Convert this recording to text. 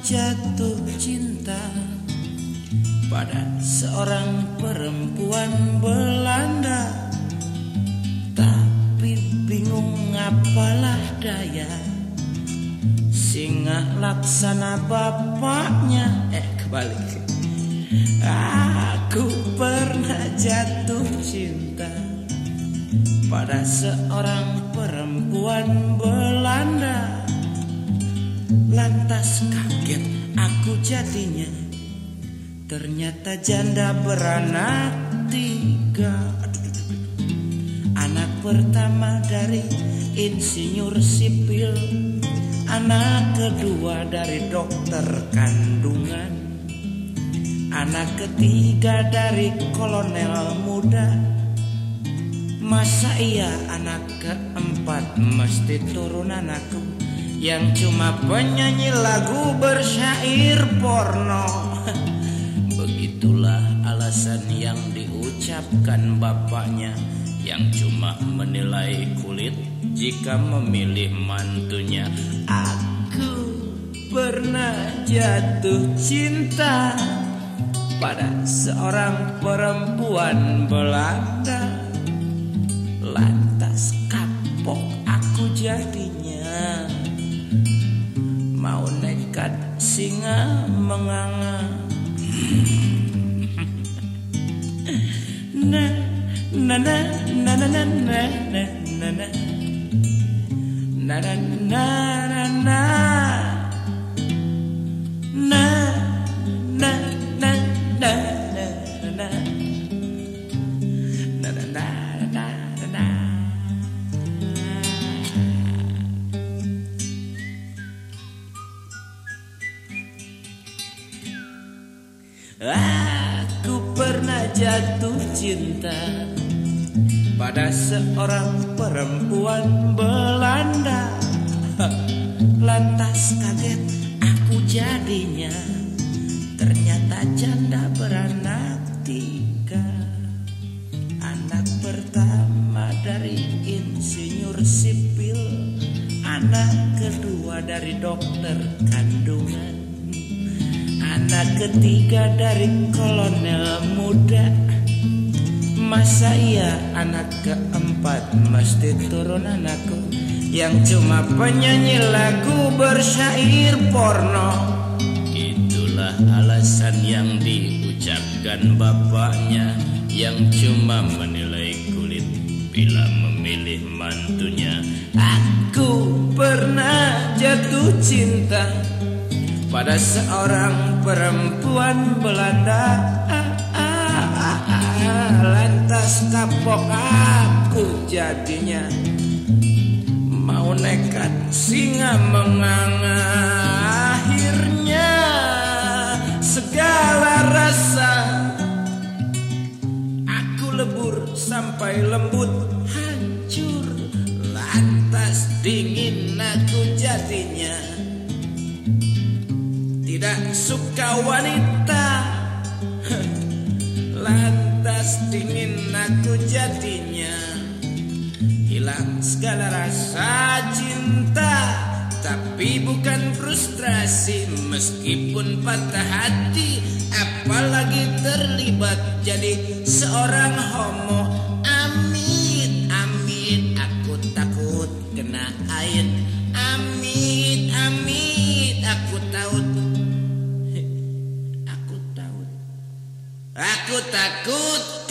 jatuh cinta pada seorang perempuan Belanda. Tapi bingung apalah daya Singa laksana bapaknya. Eh kebalik. Aku pernah jatuh cinta Pada seorang perempuan Belanda Lantas kaget aku jadinya. Ternyata janda beranak tiga. Anak pertama dari insinyur sipil. Anak kedua dari dokter kandungan. Anak ketiga dari kolonel muda. Masa iya anak keempat mesti turunan aku Yang cuma penyanyi lagu bersyair porno. Begitulah alasan yang diucapkan bapaknya Yang cuma menilai kulit jika memilih mantunya. Aku pernah jatuh cinta Pada seorang perempuan Belanda singa menganga na na na na na na na na na na na na. Na na na na. Aku pernah jatuh cinta pada seorang perempuan Belanda. Lantas kaget aku jadinya, ternyata janda beranak tiga. Anak pertama dari insinyur sipil, anak kedua dari dokter kandungan. Anak ketiga dari kolonel muda. Masa iya anak keempat mesti turun anakku. Yang cuma penyanyi lagu bersyair porno. Itulah alasan yang diucapkan bapaknya Yang cuma menilai kulit bila memilih mantunya. Aku pernah jatuh cinta pada seorang perempuan Belanda. Lantas kapok aku jadinya? Mau nekat singa menganga. Akhirnya segala rasa aku lebur sampai lembut hancur. Lantas dingin aku jadinya tidak suka wanita. Lantas dingin aku jadinya. Hilang segala rasa cinta. Tapi bukan frustrasi Meskipun patah hati. Apalagi terlibat jadi seorang homo aku takut.